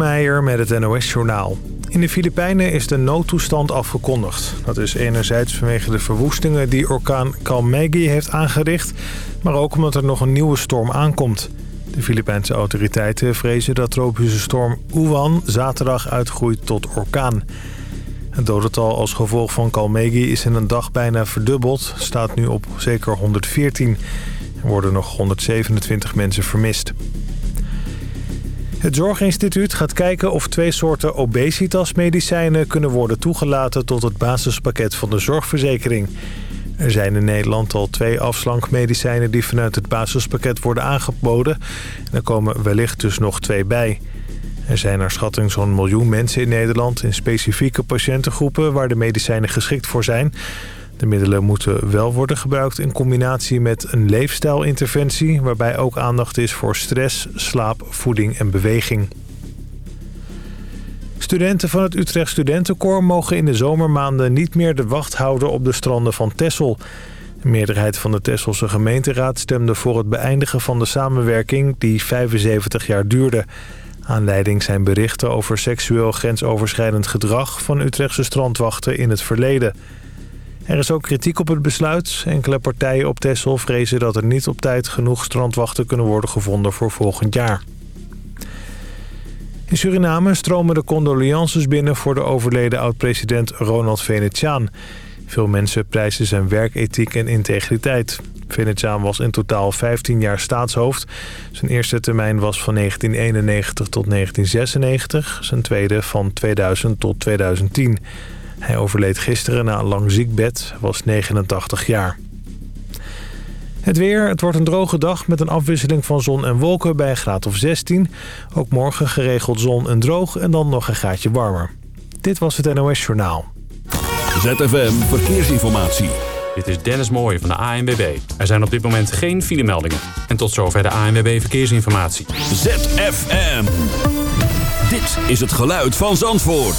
Meijer met het NOS-journaal. In de Filipijnen is de noodtoestand afgekondigd. Dat is enerzijds vanwege de verwoestingen die orkaan Kalmegi heeft aangericht... maar ook omdat er nog een nieuwe storm aankomt. De Filipijnse autoriteiten vrezen dat tropische storm Uwan zaterdag uitgroeit tot orkaan. Het dodental als gevolg van Kalmegi is in een dag bijna verdubbeld. Staat nu op zeker 114. Er worden nog 127 mensen vermist. Het Zorginstituut gaat kijken of twee soorten obesitasmedicijnen kunnen worden toegelaten tot het basispakket van de zorgverzekering. Er zijn in Nederland al twee afslankmedicijnen die vanuit het basispakket worden aangeboden. En er komen wellicht dus nog twee bij. Er zijn naar schatting zo'n miljoen mensen in Nederland in specifieke patiëntengroepen waar de medicijnen geschikt voor zijn. De middelen moeten wel worden gebruikt in combinatie met een leefstijlinterventie... waarbij ook aandacht is voor stress, slaap, voeding en beweging. Studenten van het Utrecht Studentenkoor mogen in de zomermaanden niet meer de wacht houden op de stranden van Texel. De meerderheid van de Tesselse gemeenteraad stemde voor het beëindigen van de samenwerking die 75 jaar duurde. Aanleiding zijn berichten over seksueel grensoverschrijdend gedrag van Utrechtse strandwachten in het verleden. Er is ook kritiek op het besluit. Enkele partijen op Texel vrezen dat er niet op tijd genoeg strandwachten kunnen worden gevonden voor volgend jaar. In Suriname stromen de condolences binnen voor de overleden oud-president Ronald Venetiaan. Veel mensen prijzen zijn werkethiek en integriteit. Venetiaan was in totaal 15 jaar staatshoofd. Zijn eerste termijn was van 1991 tot 1996. Zijn tweede van 2000 tot 2010. Hij overleed gisteren na een lang ziekbed, was 89 jaar. Het weer, het wordt een droge dag met een afwisseling van zon en wolken bij een graad of 16. Ook morgen geregeld zon en droog en dan nog een graadje warmer. Dit was het NOS Journaal. ZFM Verkeersinformatie. Dit is Dennis Mooij van de ANWB. Er zijn op dit moment geen filemeldingen. En tot zover de ANWB Verkeersinformatie. ZFM. Dit is het geluid van Zandvoort.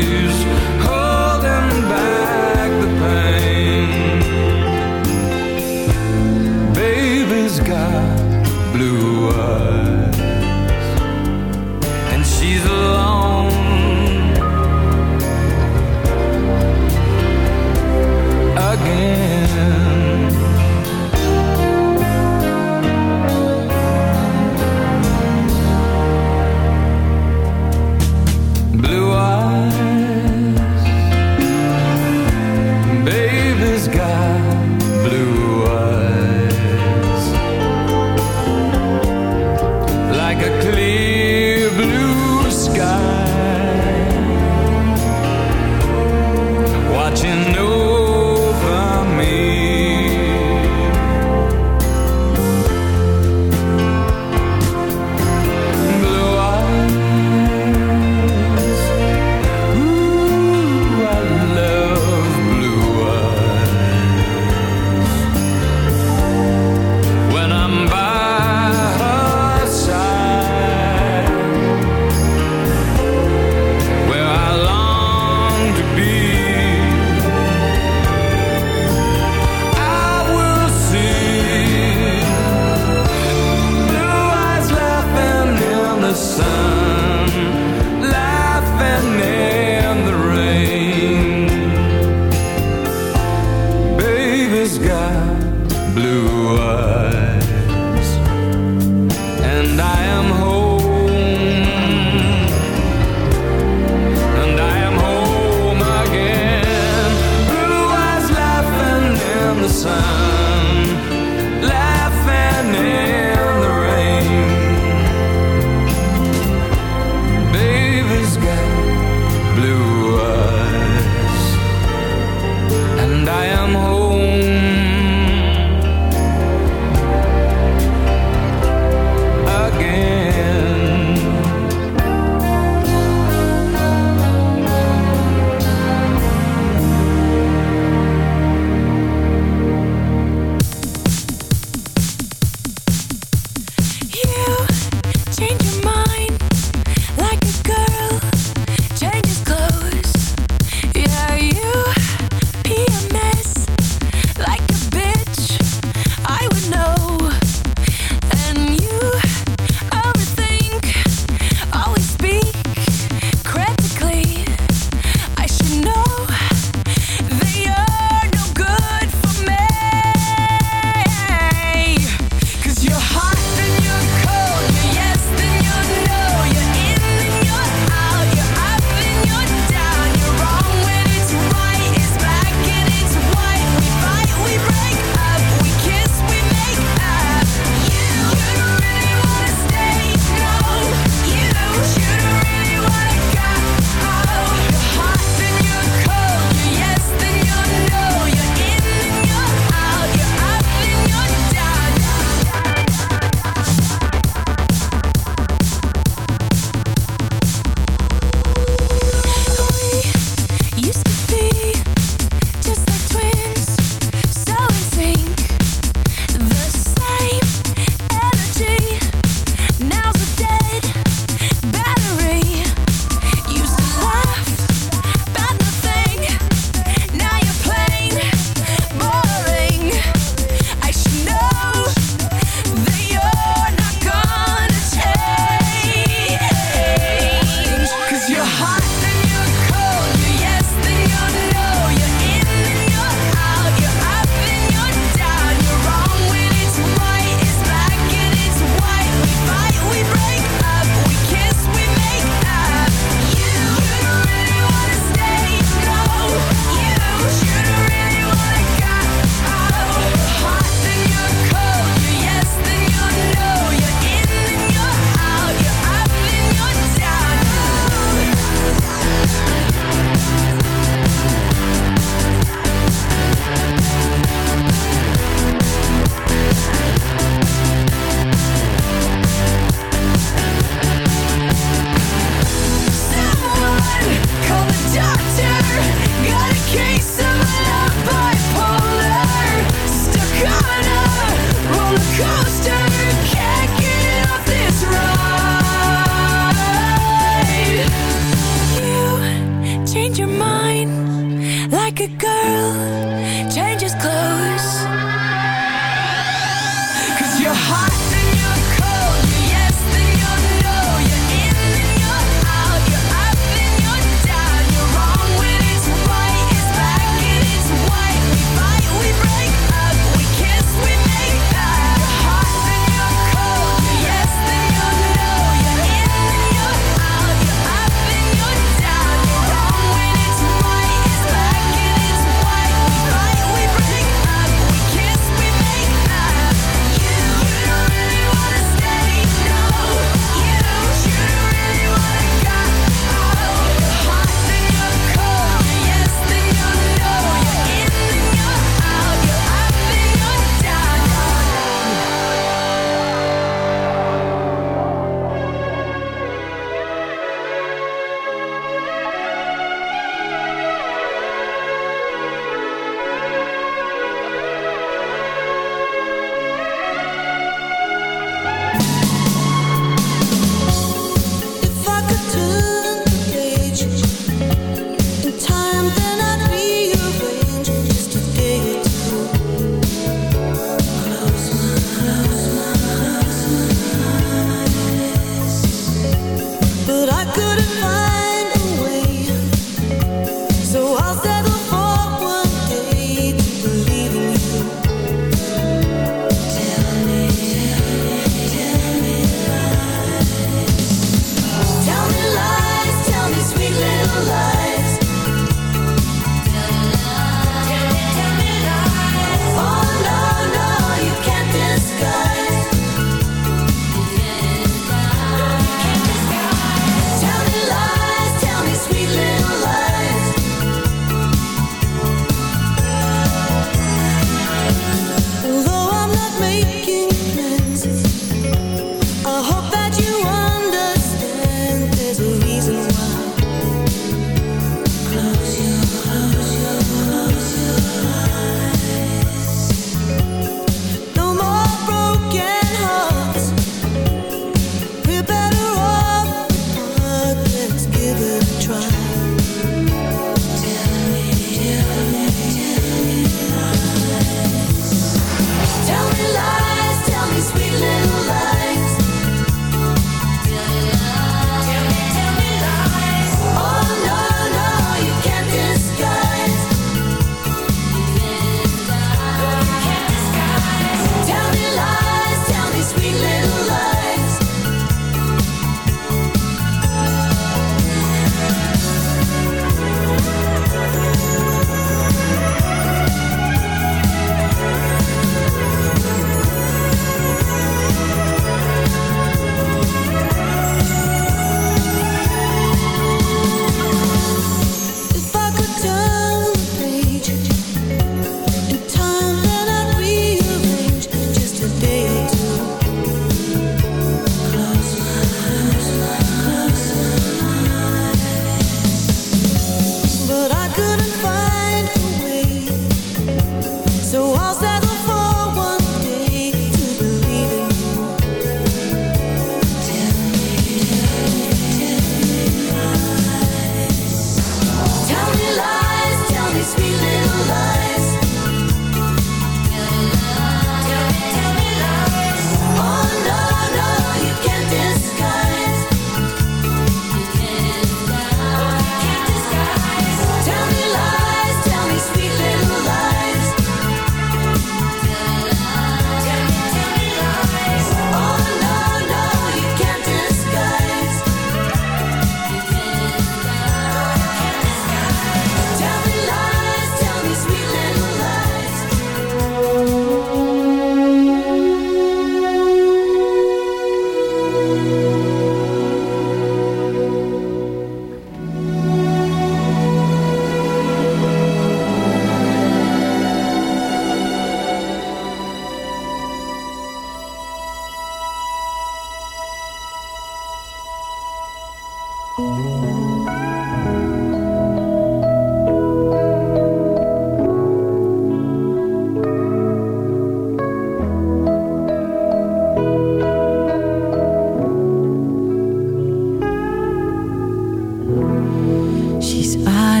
eyes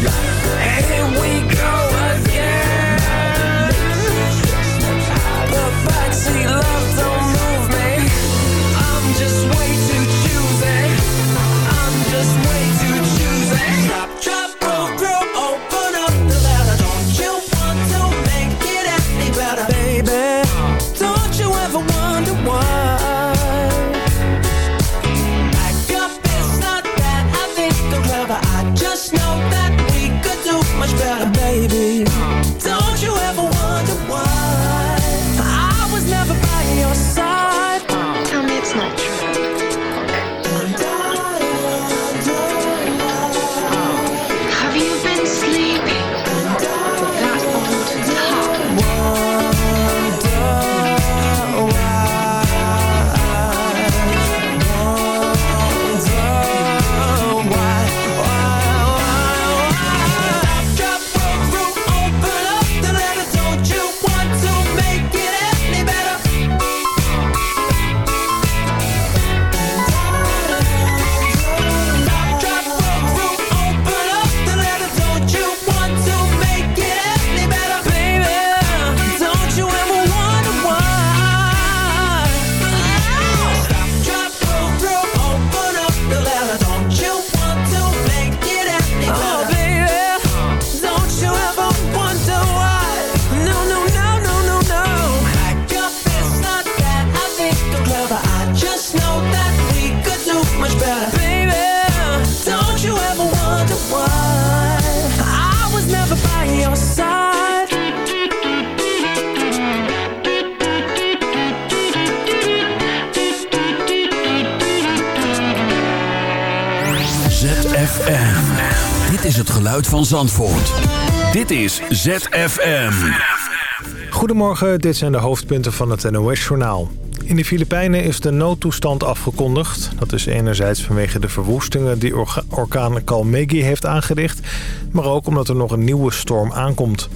Fly. ZFM. Dit is het geluid van Zandvoort. Dit is ZFM. Goedemorgen, dit zijn de hoofdpunten van het NOS-journaal. In de Filipijnen is de noodtoestand afgekondigd. Dat is enerzijds vanwege de verwoestingen die orkaan Kalmegi heeft aangericht... maar ook omdat er nog een nieuwe storm aankomt.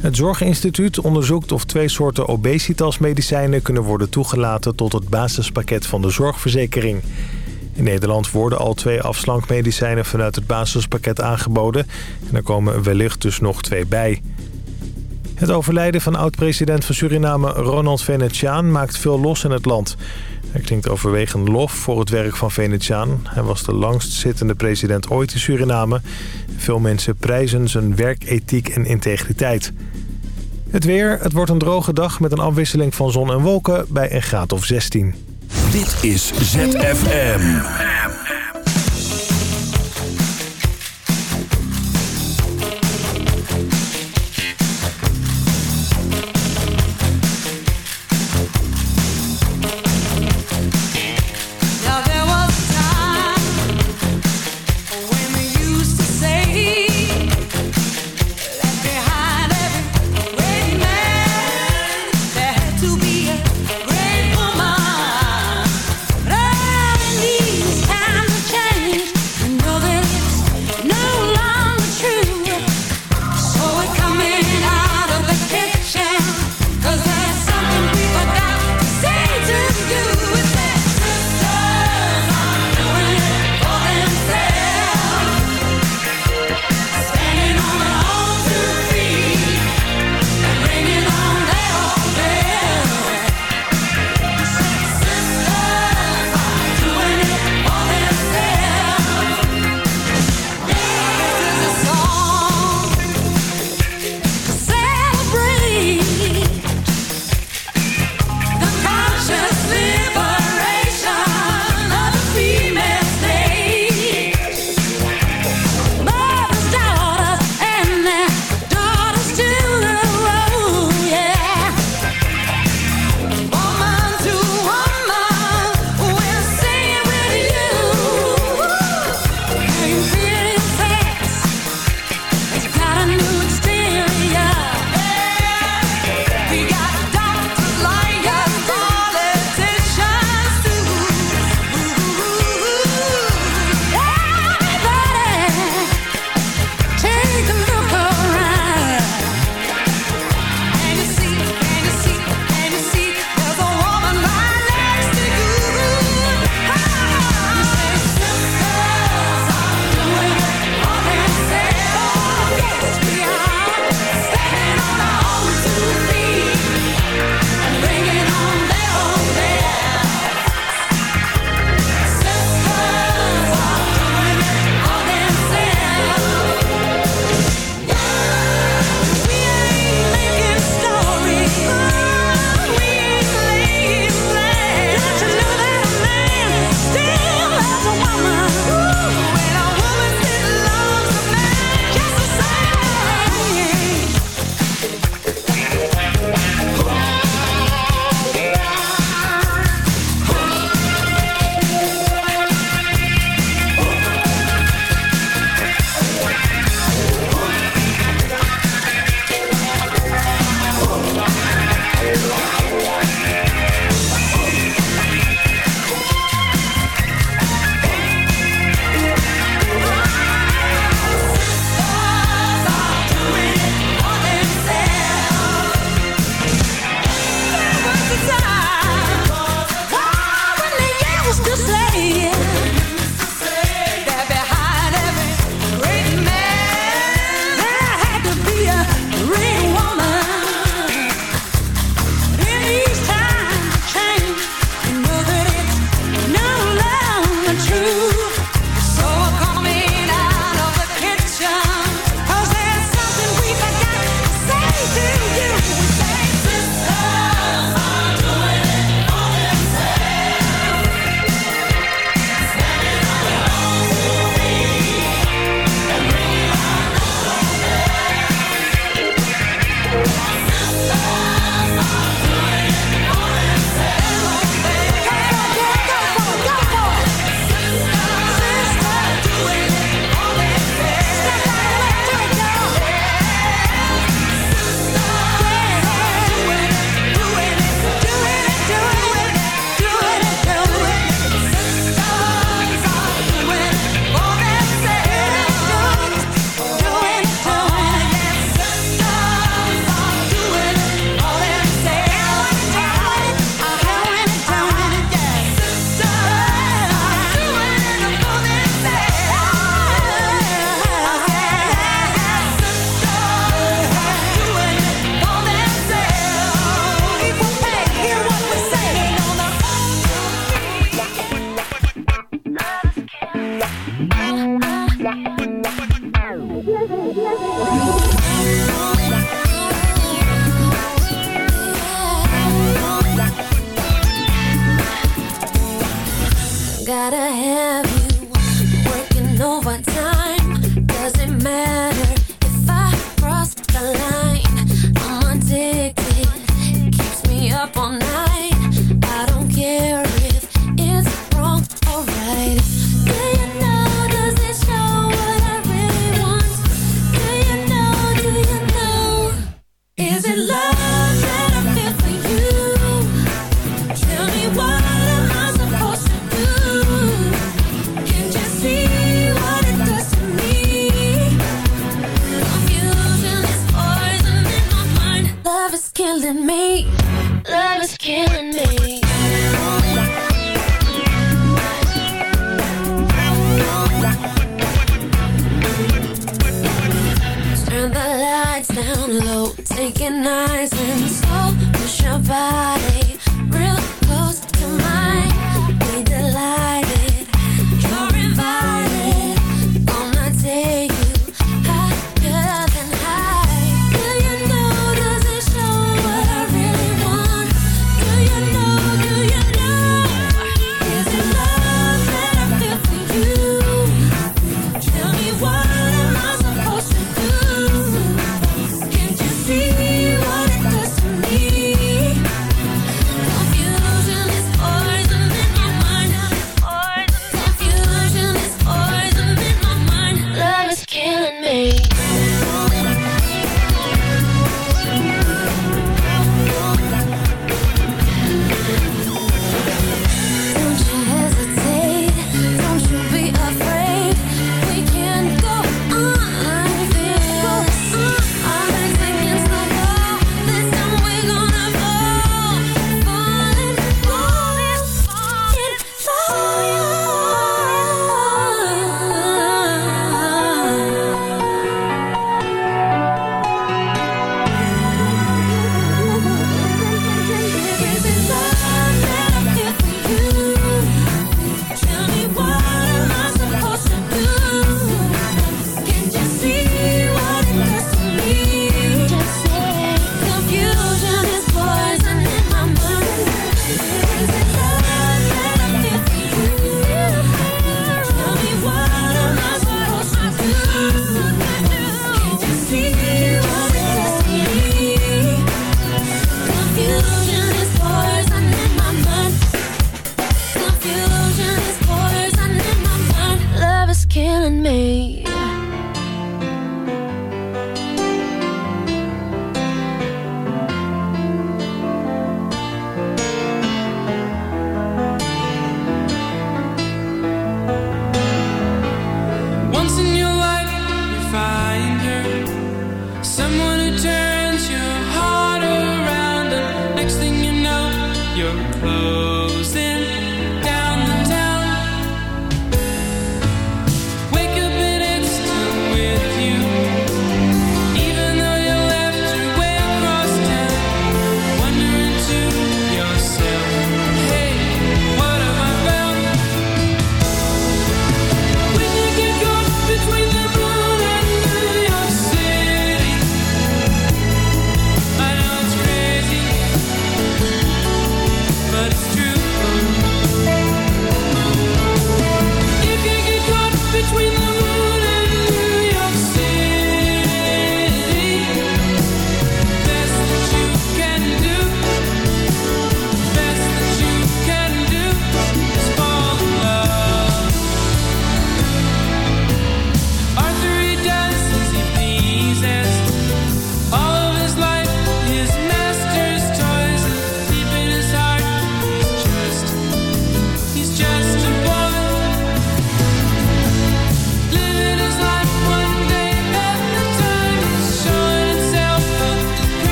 Het Zorginstituut onderzoekt of twee soorten obesitasmedicijnen kunnen worden toegelaten tot het basispakket van de zorgverzekering. In Nederland worden al twee afslankmedicijnen vanuit het basispakket aangeboden. En er komen wellicht dus nog twee bij. Het overlijden van oud-president van Suriname Ronald Venetiaan maakt veel los in het land. Er klinkt overwegend lof voor het werk van Venetiaan. Hij was de langstzittende president ooit in Suriname. Veel mensen prijzen zijn werkethiek en integriteit. Het weer, het wordt een droge dag met een afwisseling van zon en wolken bij een graad of 16. Dit is ZFM.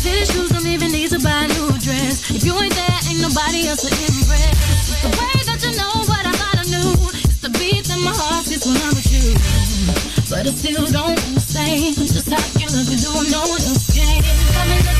Fitted shoes don't even need to buy a new dress. If you ain't there, ain't nobody else to impress. The way that you know what I thought I knew. It's the beat that my heart gets when I'm with you. But I still don't understand just how you look and do no one else can.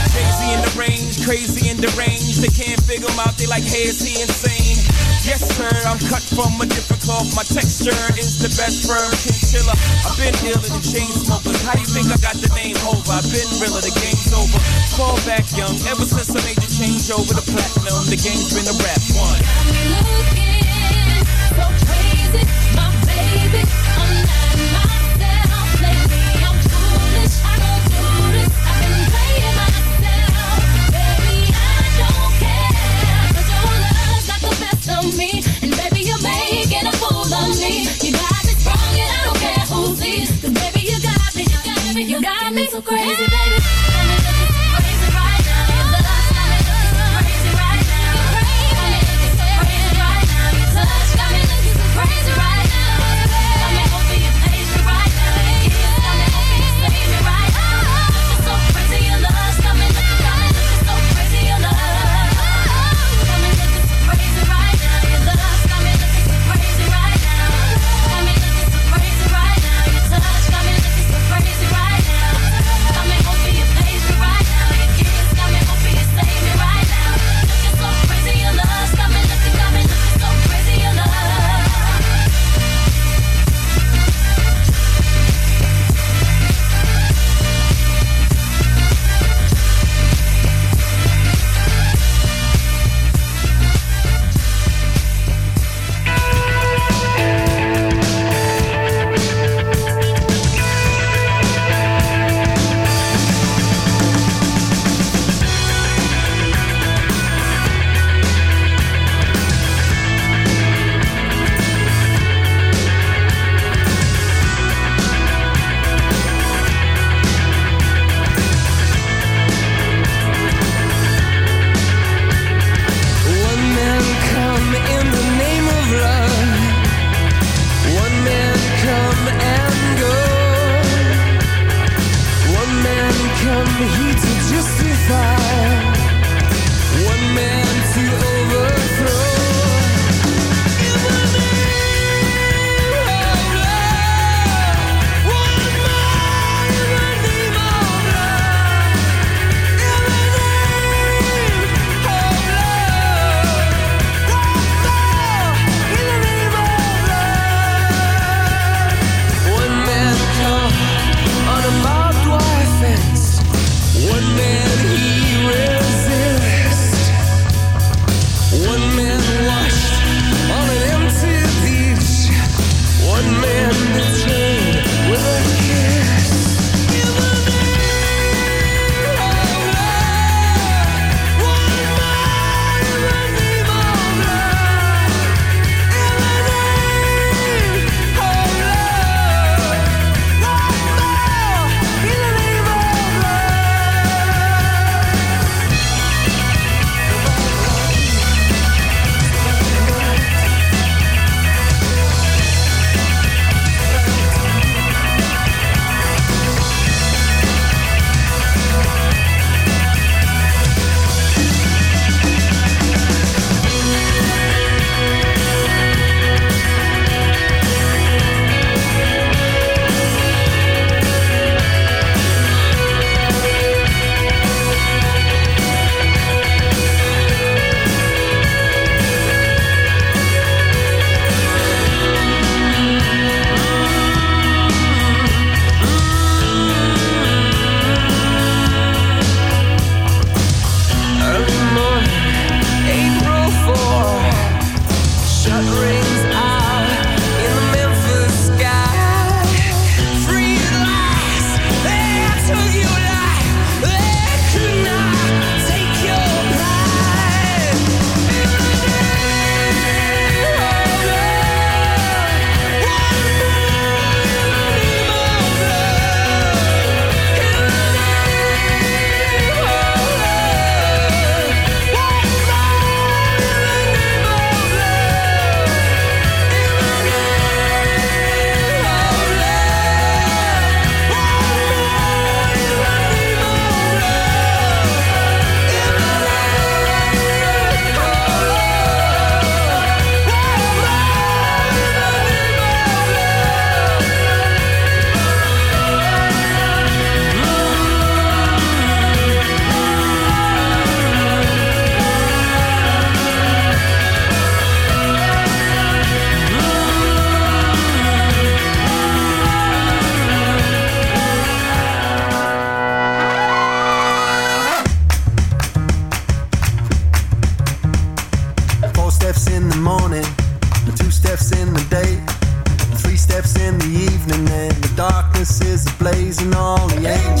Jay-Z in the range, crazy in the range. They can't figure him out, they like, hey, is he insane? Yes, sir, I'm cut from a different cloth. My texture is the best firm chinchilla. I've been iller than chain smokers. How do you think I got the name over? I've been realer, the game's over. Fall back young, ever since I made the change over the platinum, the game's been a rap one. Got me looking so crazy, my baby. I'm not myself crazy, baby.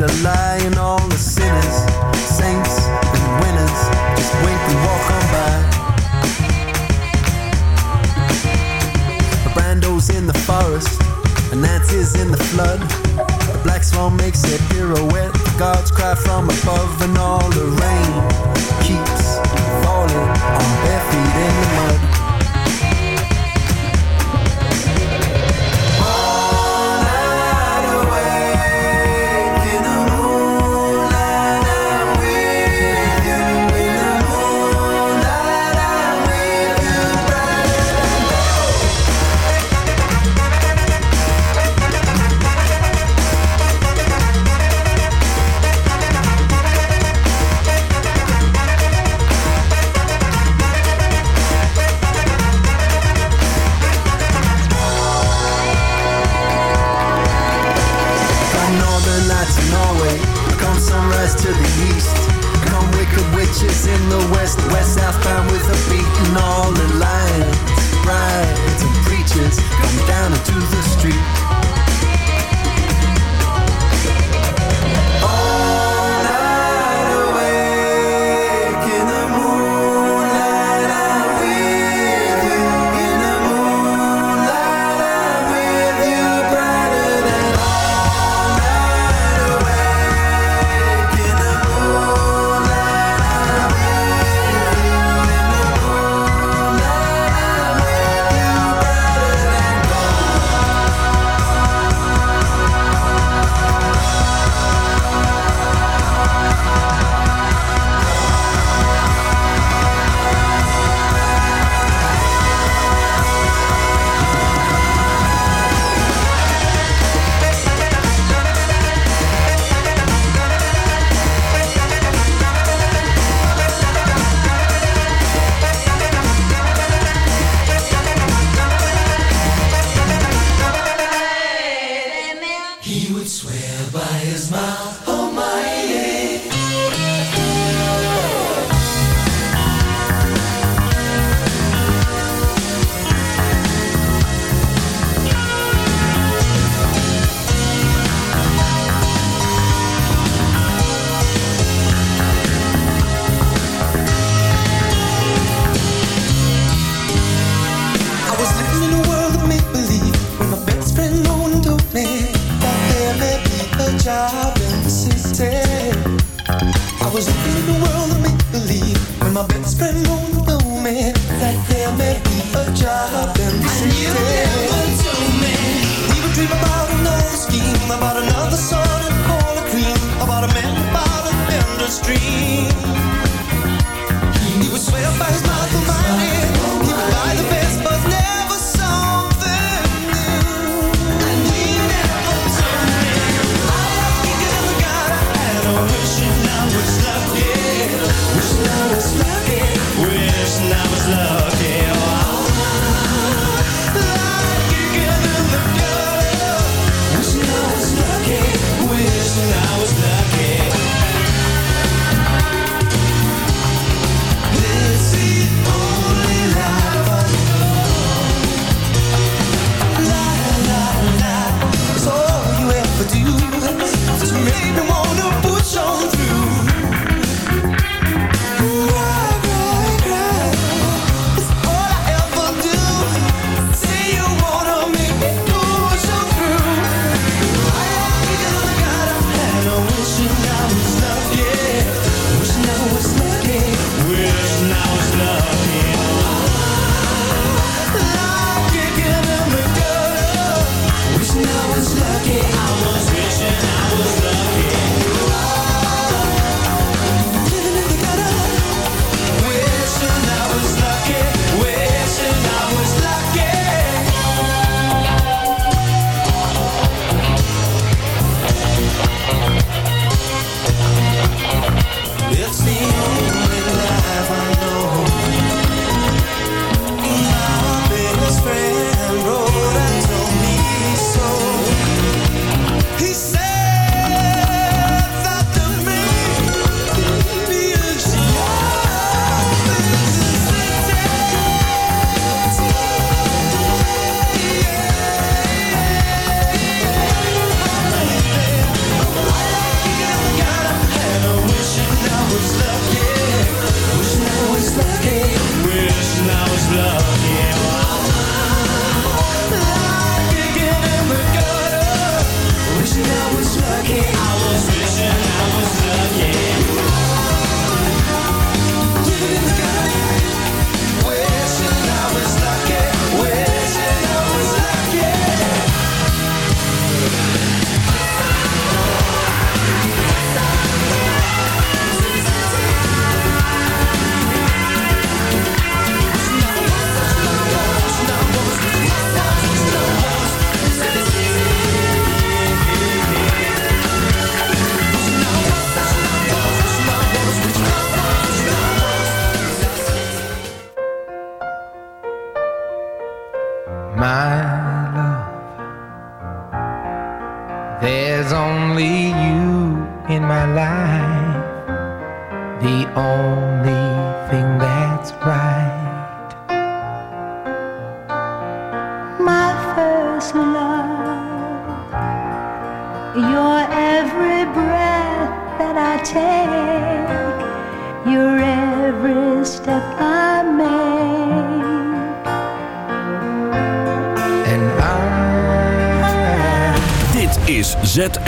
bit of lying, all the sinners, saints and winners, just wink and walk on by. The brando's in the forest, a Nancy's in the flood. the black swan makes a pirouette, the gods cry from above, and all the rain keeps falling on bare feet in the mud.